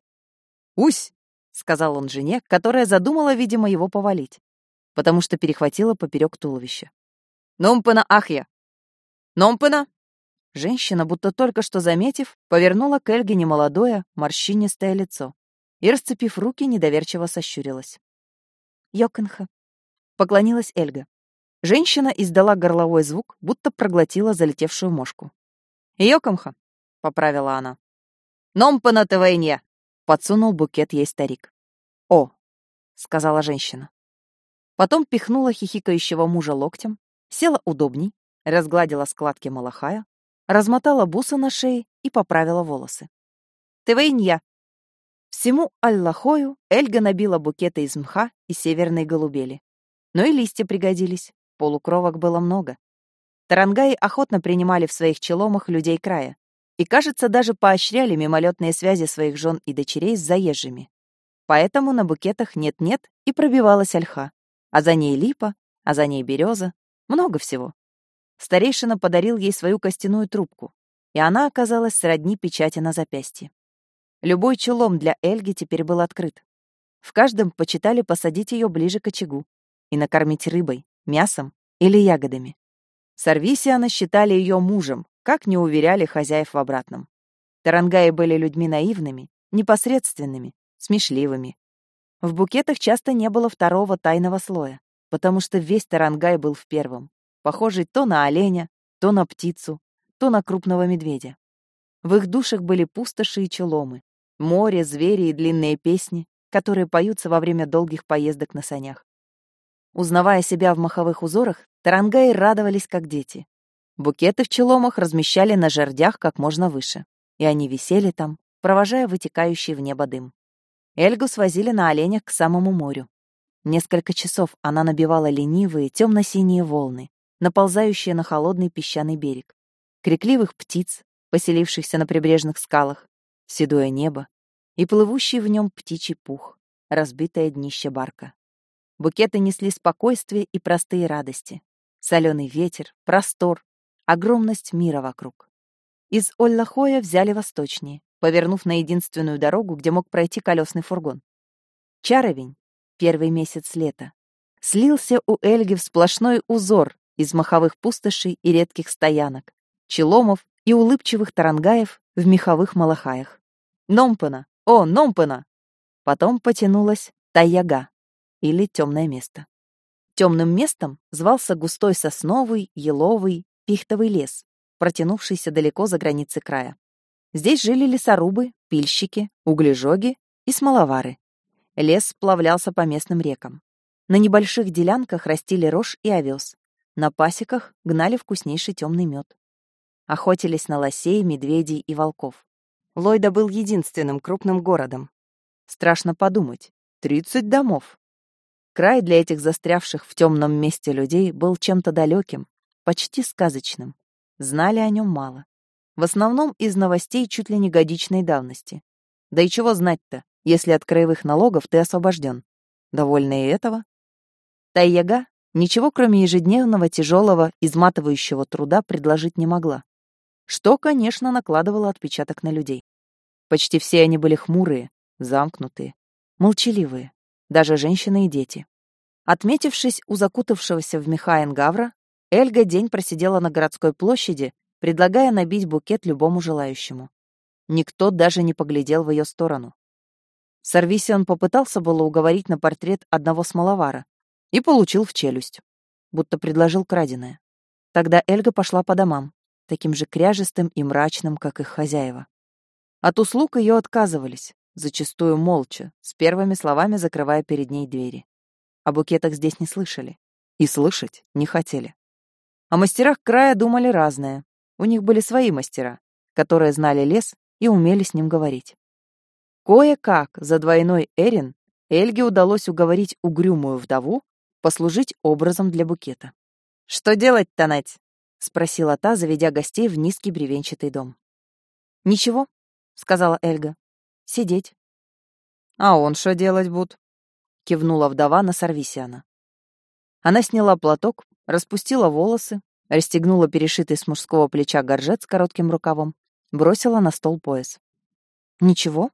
Speaker 1: «Усь!» — сказал он жене, которая задумала, видимо, его повалить, потому что перехватила поперек туловища. «Номпана ахья!» «Номпана!» Женщина, будто только что заметив, повернула к Эльге немолодое, морщинистое лицо и, расцепив руки, недоверчиво сощурилась. «Йоконха», — поклонилась Эльга. Женщина издала горловой звук, будто проглотила залетевшую мошку. «Йокомха», — поправила она. «Номпана твойне», — подсунул букет ей старик. «О», — сказала женщина. Потом пихнула хихикающего мужа локтем, села удобней, разгладила складки малахая, размотала бусы на шее и поправила волосы. «Твойнья», Всему Аллахою Эльга набила букеты из мха и северной голубели. Но и листья пригодились. Полукровок было много. Тарангаи охотно принимали в своих челомах людей края и, кажется, даже поощряли мимолетные связи своих жен и дочерей с заезжими. Поэтому на букетах нет-нет и пробивалась ольха, а за ней липа, а за ней береза, много всего. Старейшина подарил ей свою костяную трубку, и она оказалась сродни печати на запястье. Любой чулом для Эльги теперь был открыт. В каждом почитали посадить ее ближе к очагу и накормить рыбой, мясом или ягодами. Сарвисиана считали ее мужем, как не уверяли хозяев в обратном. Тарангаи были людьми наивными, непосредственными, смешливыми. В букетах часто не было второго тайного слоя, потому что весь Тарангай был в первом, похожий то на оленя, то на птицу, то на крупного медведя. В их душах были пустоши и челомы, море, звери и длинные песни, которые поются во время долгих поездок на санях. Узнавая себя в маховых узорах, тарангаи радовались, как дети. Букеты в челомах размещали на жердях как можно выше, и они висели там, провожая вытекающий в небо дым. Эльгу свозили на оленях к самому морю. Несколько часов она набивала ленивые темно-синие волны, наползающие на холодный песчаный берег, крикливых птиц, поселившихся на прибрежных скалах, седое небо и плывущий в нем птичий пух, разбитое днище барка. Букеты несли спокойствие и простые радости. Соленый ветер, простор, огромность мира вокруг. Из Оллахоя взяли восточнее, повернув на единственную дорогу, где мог пройти колесный фургон. Чаровень, первый месяц лета, слился у Эльги в сплошной узор из маховых пустошей и редких стоянок, челомов и улыбчивых тарангаев в меховых малахаях. Номпана! О, Номпана! Потом потянулась Таяга, или темное место. Темным местом звался густой сосновый, еловый, пихтовый лес, протянувшийся далеко за границы края. Здесь жили лесорубы, пильщики, углежоги и смоловары. Лес сплавлялся по местным рекам. На небольших делянках растили рожь и овес. На пасеках гнали вкуснейший темный мед. охотились на лосей, медведей и волков. Ллойда был единственным крупным городом. Страшно подумать. Тридцать домов. Край для этих застрявших в темном месте людей был чем-то далеким, почти сказочным. Знали о нем мало. В основном из новостей чуть ли не годичной давности. Да и чего знать-то, если от краевых налогов ты освобожден? Довольна и этого? Тайяга ничего, кроме ежедневного, тяжелого, изматывающего труда предложить не могла что, конечно, накладывало отпечаток на людей. Почти все они были хмурые, замкнутые, молчаливые, даже женщины и дети. Отметившись у закутавшегося в меха Энгавра, Эльга день просидела на городской площади, предлагая набить букет любому желающему. Никто даже не поглядел в ее сторону. Сарвисион попытался было уговорить на портрет одного смоловара и получил в челюсть, будто предложил краденое. Тогда Эльга пошла по домам, таким же кряжестым и мрачным, как их хозяева. От услуг ее отказывались, зачастую молча, с первыми словами закрывая перед ней двери. О букетах здесь не слышали. И слышать не хотели. О мастерах края думали разное. У них были свои мастера, которые знали лес и умели с ним говорить. Кое-как за двойной Эрин Эльге удалось уговорить угрюмую вдову послужить образом для букета. «Что делать-то, Нать?» — спросила та, заведя гостей в низкий бревенчатый дом. «Ничего», — сказала Эльга. «Сидеть». «А он что делать буд?» — кивнула вдова на Сарвисиана. Она сняла платок, распустила волосы, расстегнула перешитый с мужского плеча горжет с коротким рукавом, бросила на стол пояс. «Ничего?»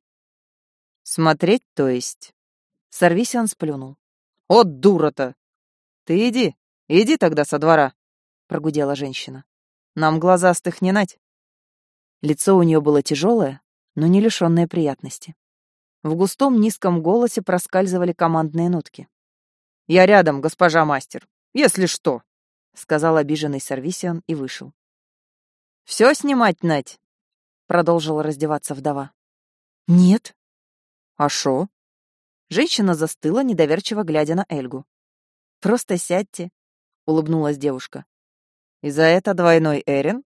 Speaker 1: «Смотреть, то есть?» Сарвисиан сплюнул. «От дура-то! Ты иди, иди тогда со двора!» прогудела женщина. Нам глазастых не нать. Лицо у нее было тяжелое, но не лишенное приятности. В густом низком голосе проскальзывали командные нотки. «Я рядом, госпожа мастер, если что», — сказал обиженный Сарвисиан и вышел. «Все снимать, Нать?» — продолжила раздеваться вдова. «Нет». «А шо?» Женщина застыла, недоверчиво глядя на Эльгу. «Просто сядьте», — улыбнулась девушка. И за это двойной Эрин?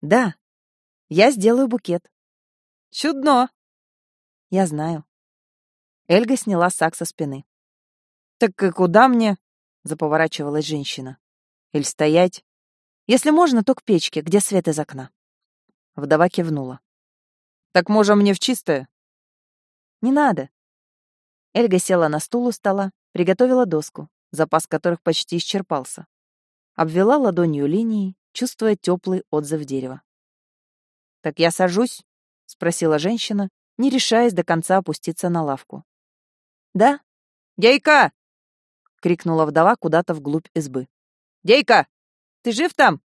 Speaker 1: Да. Я сделаю букет. Чудно. Я знаю. Эльга сняла сак со спины. Так и куда мне? Заповорачивалась женщина. Или стоять? Если можно, то к печке, где свет из окна. Вдова кивнула. Так можем мне в чистое? Не надо. Эльга села на стул у стола, приготовила доску, запас которых почти исчерпался обвела ладонью линии, чувствуя теплый отзыв дерева. «Так я сажусь?» — спросила женщина, не решаясь до конца опуститься на лавку. «Да?» «Дейка!» — крикнула вдова куда-то вглубь избы. «Дейка! Ты жив там?»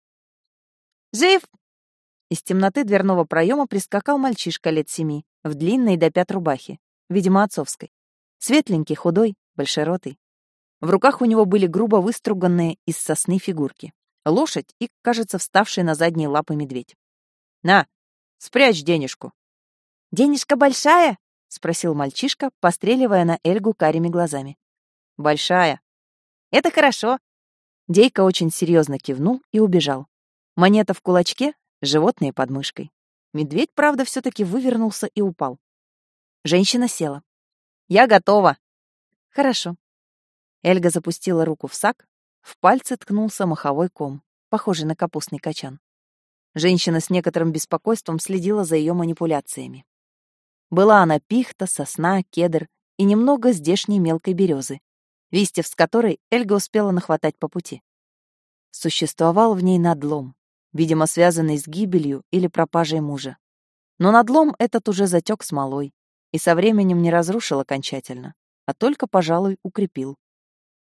Speaker 1: «Жив!» Из темноты дверного проема прискакал мальчишка лет семи, в длинной до пят рубахе, видимо, отцовской. Светленький, худой, большеротый. В руках у него были грубо выструганные из сосны фигурки. Лошадь и, кажется, вставший на задние лапы медведь. «На, спрячь денежку». «Денежка большая?» — спросил мальчишка, постреливая на Эльгу карими глазами. «Большая». «Это хорошо». Дейка очень серьезно кивнул и убежал. Монета в кулачке, животное под мышкой. Медведь, правда, все-таки вывернулся и упал. Женщина села. «Я готова». «Хорошо. Эльга запустила руку в сак, в пальце ткнулся маховой ком, похожий на капустный качан. Женщина с некоторым беспокойством следила за ее манипуляциями. Была она пихта, сосна, кедр и немного здешней мелкой березы, листьев с которой Эльга успела нахватать по пути. Существовал в ней надлом, видимо, связанный с гибелью или пропажей мужа. Но надлом этот уже затек смолой и со временем не разрушил окончательно, а только, пожалуй, укрепил.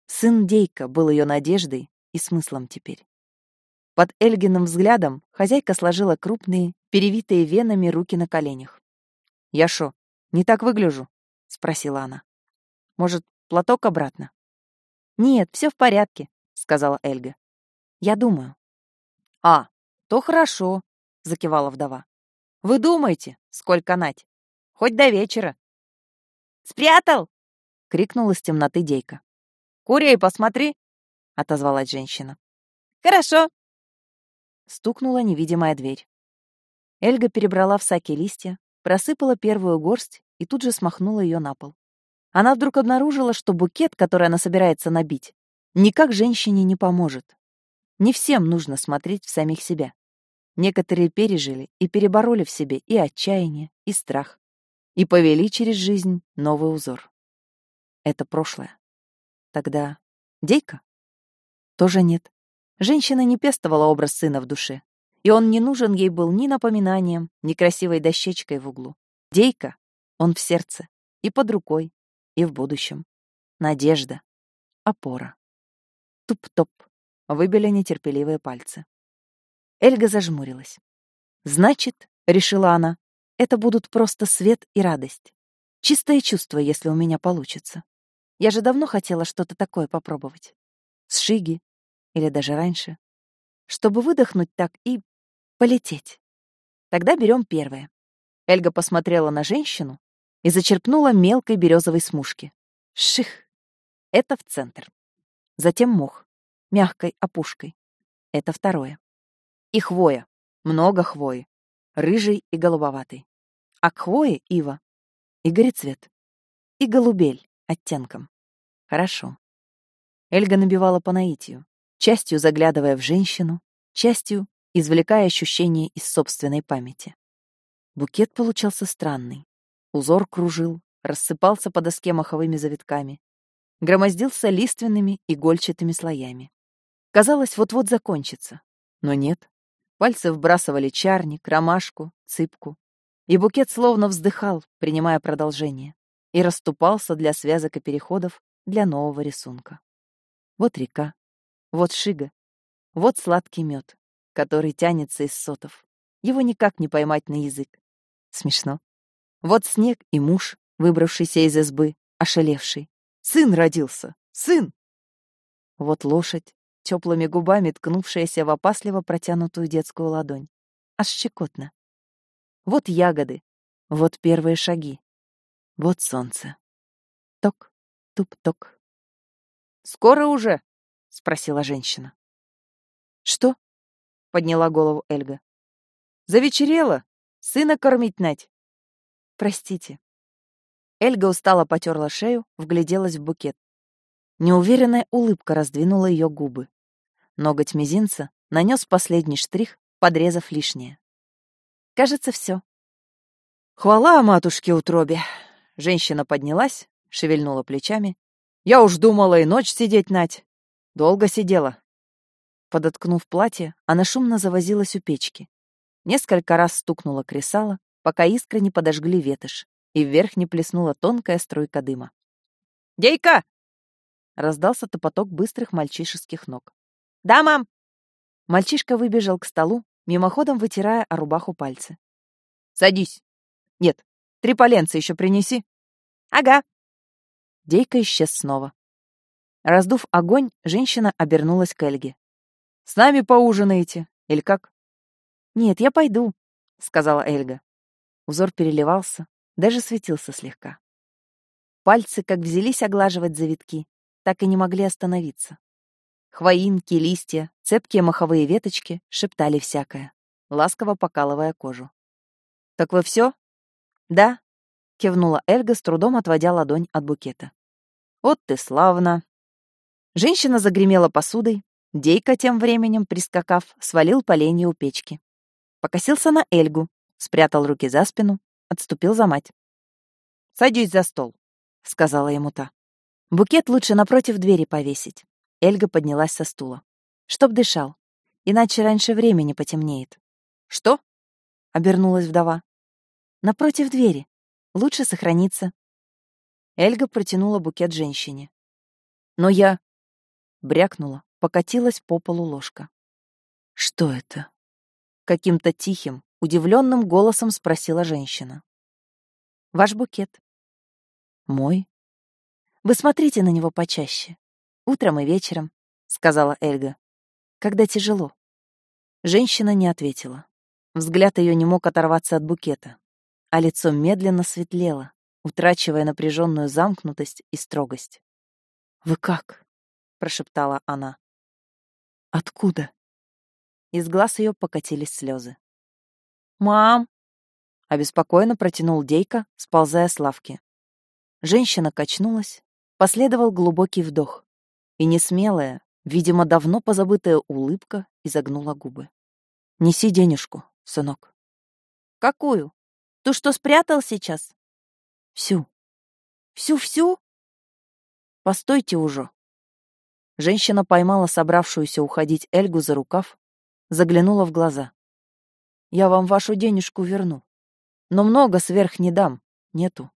Speaker 1: Сын Дейка был ее надеждой и смыслом теперь. Под Эльгиным взглядом хозяйка сложила крупные, перевитые венами руки на коленях. «Я шо, не так выгляжу?» — спросила она. «Может, платок обратно?» «Нет, все в порядке», — сказала Эльга. «Я думаю». «А, то хорошо», — закивала вдова. «Вы думаете, сколько нать? Хоть до вечера». «Спрятал!» — крикнул из темноты Дейка. «Курей посмотри!» — отозвалась женщина. «Хорошо!» Стукнула невидимая дверь. Эльга перебрала в саке листья, просыпала первую горсть и тут же смахнула ее на пол. Она вдруг обнаружила, что букет, который она собирается набить, никак женщине не поможет. Не всем нужно смотреть в самих себя. Некоторые пережили и перебороли в себе и отчаяние, и страх, и повели через жизнь новый узор. Это прошлое. Тогда Дейка? Тоже нет. Женщина не пестовала образ сына в душе, и он не нужен ей был ни напоминанием, ни красивой дощечкой в углу. Дейка, он в сердце, и под рукой, и в будущем. Надежда, опора. Туп-топ, выбили нетерпеливые пальцы. Эльга зажмурилась. «Значит, — решила она, — это будут просто свет и радость. Чистое чувство, если у меня получится. Я же давно хотела что-то такое попробовать. С Шиги или даже раньше. Чтобы выдохнуть так и полететь. Тогда берем первое. Эльга посмотрела на женщину и зачерпнула мелкой березовой смушки. Ших! Это в центр. Затем мох, мягкой опушкой. Это второе. И хвоя. Много хвои. Рыжий и голубоватый. А к хвое — ива. И горецвет. И голубель оттенком. Хорошо. Эльга набивала по наитию, частью заглядывая в женщину, частью извлекая ощущения из собственной памяти. Букет получался странный. Узор кружил, рассыпался по доске маховыми завитками, громоздился лиственными игольчатыми слоями. Казалось, вот-вот закончится. Но нет. Пальцы вбрасывали чарник, ромашку, цыпку. И букет словно вздыхал, принимая продолжение, и расступался для связок и переходов для нового рисунка. Вот река, вот шига, вот сладкий мед, который тянется из сотов. Его никак не поймать на язык. Смешно. Вот снег и муж, выбравшийся из избы, ошалевший. Сын родился! Сын! Вот лошадь, теплыми губами ткнувшаяся в опасливо протянутую детскую ладонь. Аж щекотно. Вот ягоды, вот первые шаги, вот солнце. Ток, туп-ток. «Скоро уже?» — спросила женщина. «Что?» — подняла голову Эльга. «Завечерело. Сына кормить нать». «Простите». Эльга устало потерла шею, вгляделась в букет. Неуверенная улыбка раздвинула ее губы. Ноготь мизинца нанес последний штрих, подрезав лишнее. Кажется, все. Хвала матушке утробе. Женщина поднялась, шевельнула плечами. Я уж думала и ночь сидеть, Нать. Долго сидела. Подоткнув платье, она шумно завозилась у печки. Несколько раз стукнула кресало, пока искры не подожгли ветошь, и вверх не плеснула тонкая струйка дыма. «Дейка!» — раздался топоток быстрых мальчишеских ног. «Да, мам!» Мальчишка выбежал к столу, мимоходом вытирая о рубаху пальцы. «Садись!» «Нет, три поленца еще принеси!» «Ага!» Дейка исчез снова. Раздув огонь, женщина обернулась к Эльге. «С нами поужинаете? Или как?» «Нет, я пойду», — сказала Эльга. Узор переливался, даже светился слегка. Пальцы как взялись оглаживать завитки, так и не могли остановиться. Хвоинки, листья, цепкие маховые веточки шептали всякое, ласково покалывая кожу. «Так вы все? «Да», — кивнула Эльга, с трудом отводя ладонь от букета. «Вот ты славно!» Женщина загремела посудой, Дейка, тем временем, прискакав, свалил поленье у печки. Покосился на Эльгу, спрятал руки за спину, отступил за мать. «Садись за стол», — сказала ему та. «Букет лучше напротив двери повесить. Эльга поднялась со стула. «Чтоб дышал, иначе раньше времени потемнеет». «Что?» — обернулась вдова. «Напротив двери. Лучше сохраниться». Эльга протянула букет женщине. «Но я...» — брякнула, покатилась по полу ложка. «Что это?» — каким-то тихим, удивленным голосом спросила женщина. «Ваш букет». «Мой?» «Вы смотрите на него почаще. Утром и вечером, сказала Эльга. Когда тяжело. Женщина не ответила. Взгляд ее не мог оторваться от букета, а лицо медленно светлело, утрачивая напряженную замкнутость и строгость. «Вы как?» — прошептала она. «Откуда?» из глаз ее покатились слезы. «Мам!» — обеспокоенно протянул Дейка, сползая с лавки. Женщина качнулась, последовал глубокий вдох, и несмелая, видимо, давно позабытая улыбка изогнула губы. «Неси денежку, сынок». «Какую? Ту, что спрятал сейчас?» «Всю». «Всю-всю?» «Постойте уже». Женщина поймала собравшуюся уходить Эльгу за рукав, заглянула в глаза. «Я вам вашу денежку верну. Но много сверх не дам, нету».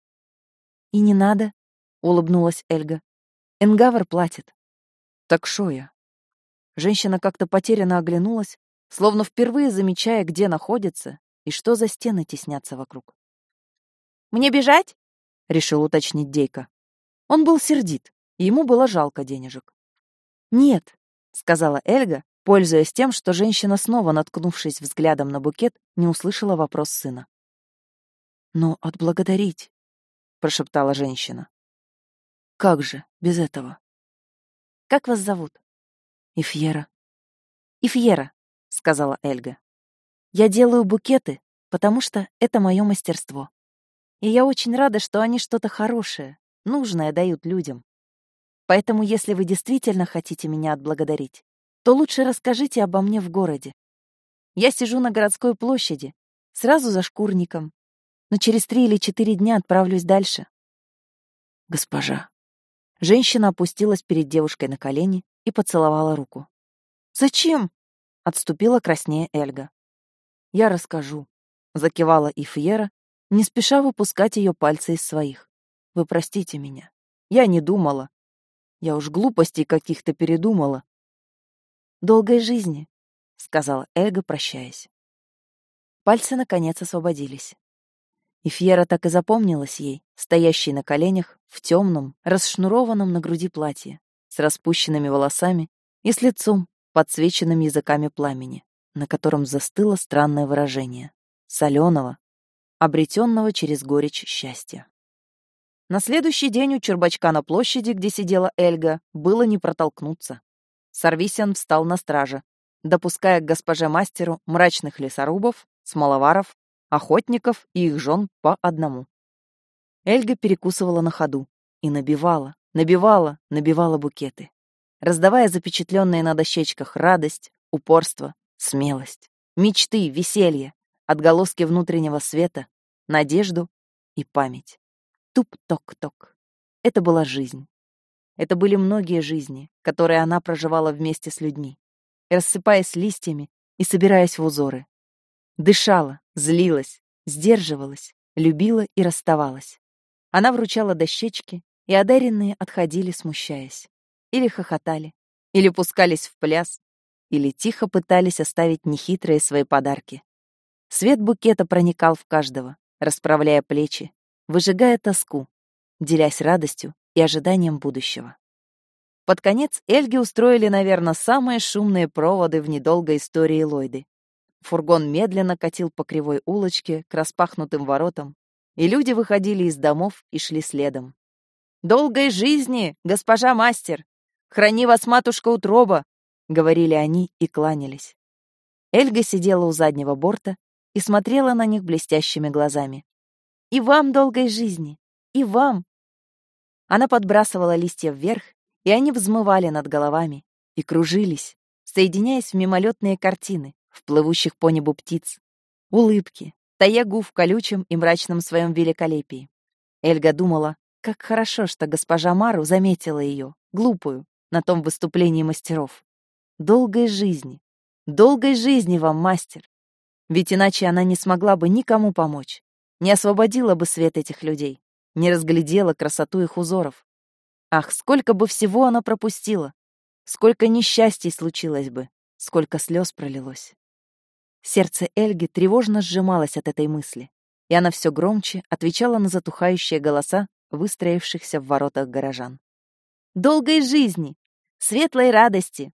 Speaker 1: «И не надо», — улыбнулась Эльга. «Энгавр платит». «Так шо я?» Женщина как-то потерянно оглянулась, словно впервые замечая, где находится и что за стены теснятся вокруг. «Мне бежать?» — решил уточнить Дейка. Он был сердит, и ему было жалко денежек. «Нет», — сказала Эльга, пользуясь тем, что женщина, снова наткнувшись взглядом на букет, не услышала вопрос сына. «Но отблагодарить», — прошептала женщина. «Как же без этого?» «Как вас зовут?» «Ифьера». «Ифьера», — сказала Эльга. «Я делаю букеты, потому что это мое мастерство. И я очень рада, что они что-то хорошее, нужное дают людям. Поэтому, если вы действительно хотите меня отблагодарить, то лучше расскажите обо мне в городе. Я сижу на городской площади, сразу за шкурником, но через три или четыре дня отправлюсь дальше. Госпожа. Женщина опустилась перед девушкой на колени и поцеловала руку. «Зачем?» — отступила краснее Эльга. «Я расскажу», — закивала Ифьера, не спеша выпускать ее пальцы из своих. «Вы простите меня. Я не думала, я уж глупостей каких-то передумала. «Долгой жизни», — сказала Эльга, прощаясь. Пальцы, наконец, освободились. И Фьера так и запомнилась ей, стоящей на коленях, в темном, расшнурованном на груди платье, с распущенными волосами и с лицом, подсвеченным языками пламени, на котором застыло странное выражение — соленого, обретенного через горечь счастья. На следующий день у Чербачка на площади, где сидела Эльга, было не протолкнуться. Сарвисян встал на страже, допуская к госпоже мастеру мрачных лесорубов, смоловаров, охотников и их жен по одному. Эльга перекусывала на ходу и набивала, набивала, набивала букеты, раздавая запечатленные на дощечках радость, упорство, смелость, мечты, веселье, отголоски внутреннего света, надежду и память. Туп-ток-ток. Это была жизнь. Это были многие жизни, которые она проживала вместе с людьми, рассыпаясь листьями и собираясь в узоры. Дышала, злилась, сдерживалась, любила и расставалась. Она вручала дощечки, и одаренные отходили, смущаясь. Или хохотали, или пускались в пляс, или тихо пытались оставить нехитрые свои подарки. Свет букета проникал в каждого, расправляя плечи, выжигая тоску, делясь радостью и ожиданием будущего. Под конец Эльги устроили, наверное, самые шумные проводы в недолгой истории Ллойды. Фургон медленно катил по кривой улочке к распахнутым воротам, и люди выходили из домов и шли следом. «Долгой жизни, госпожа мастер! Храни вас, матушка утроба!» — говорили они и кланялись. Эльга сидела у заднего борта и смотрела на них блестящими глазами. И вам долгой жизни! И вам!» Она подбрасывала листья вверх, и они взмывали над головами и кружились, соединяясь в мимолетные картины, в плывущих по небу птиц, улыбки, таягу в колючем и мрачном своем великолепии. Эльга думала, как хорошо, что госпожа Мару заметила ее, глупую, на том выступлении мастеров. Долгой жизни, долгой жизни вам, мастер. Ведь иначе она не смогла бы никому помочь не освободила бы свет этих людей, не разглядела красоту их узоров. Ах, сколько бы всего она пропустила! Сколько несчастий случилось бы, сколько слез пролилось. Сердце Эльги тревожно сжималось от этой мысли, и она все громче отвечала на затухающие голоса выстроившихся в воротах горожан. «Долгой жизни! Светлой радости!